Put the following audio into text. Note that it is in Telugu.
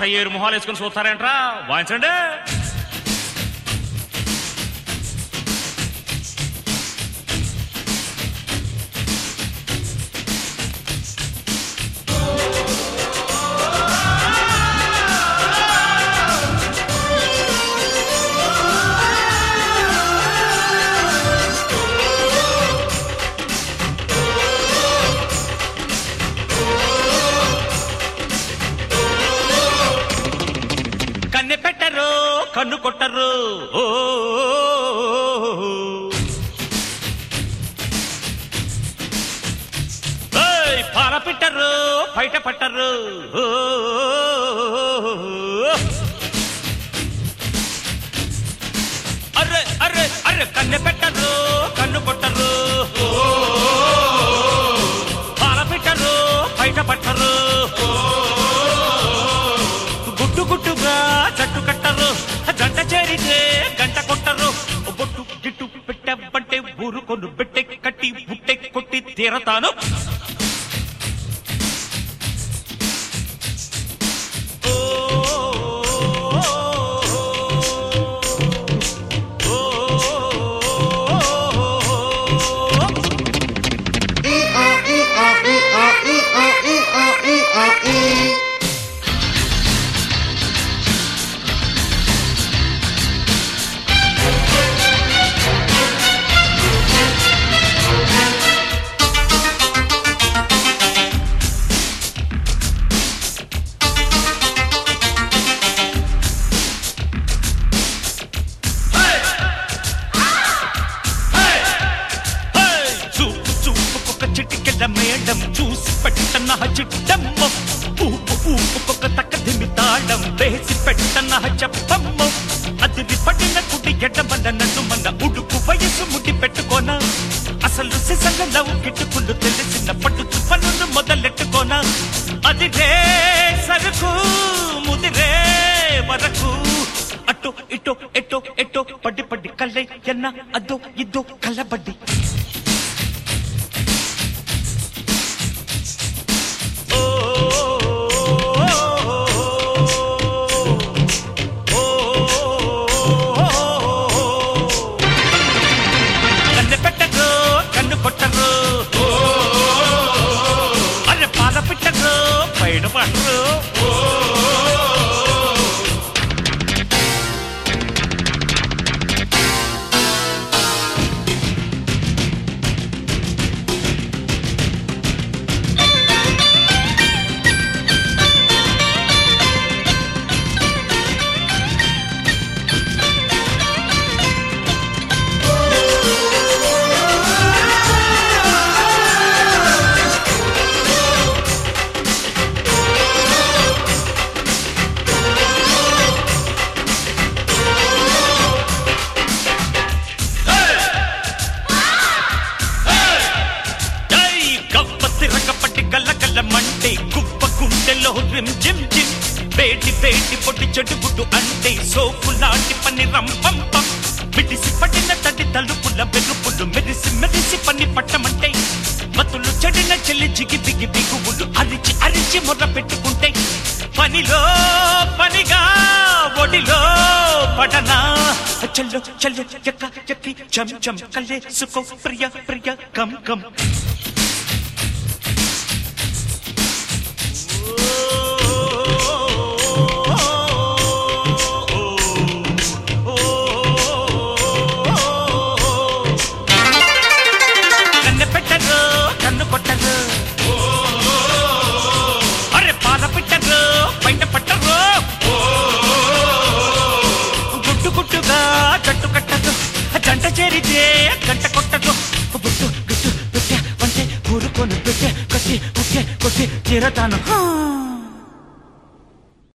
అట్ట ఏరు మొహాలు వేసుకుని చూస్తారేంట్రా? వాయించండి. కన్ను కొట్టరు ఓ ఏయ్, బయట పట్టరు ఓ. అర్రే అర్రే అర్రే కన్నె పెట్ట కొను పెట్టె కట్టి బుట్టె కొట్టి తీరతాను. మేడం చూసి పెట్టన చిట్టమ్మ. ఊపు ఊపుకొక తక్కదిమి తాళం వేసి పెట్టన చెప్పమ్మ. అదిరి పడిన కుడి ఎడమన్న నన్ను మన ఉడుకు వయసు ముడి పెట్టుకోనా. అసలు సిసల లవ్ గిట్టుకుండు తెలిసిన పట్టు చుప్పను మొదలెట్టుకోనా. అది రే సరుకు ముదిరే వరకు. అటు ఇటు ఎటో ఎటో పడి పడి కళ్ళై ఎన్న అదో ఇదో కలబడ్డి రిమ్ జిమ్ జిమ్. వేటి వేటి పొట్టి చెడు గుడ్డు అంటే సోపు లాంటి పని రంపంపం మిడిసి పడిన తడి తలుపుల వెలుపులు మెరిసి మెరిసి పని పట్టమంటే మతులు చెడిన చెల్లి జిగి బిగి బిగువులు అరిచి అరిచి మొర్ర పెట్టుకుంటే పనిలో పనిగా ఒడిలో పడనా? చల్లో చల్లో ఎక్క ఎక్కి చం చం కల్లే సుకో ప్రియ ప్రియ కం కం గంట కొట్టదు బుట్టు గుట్టు పెట్టే వంటే ఊరుకొని పెట్టే కొట్టి కొట్టే కొట్టి తీరతాను.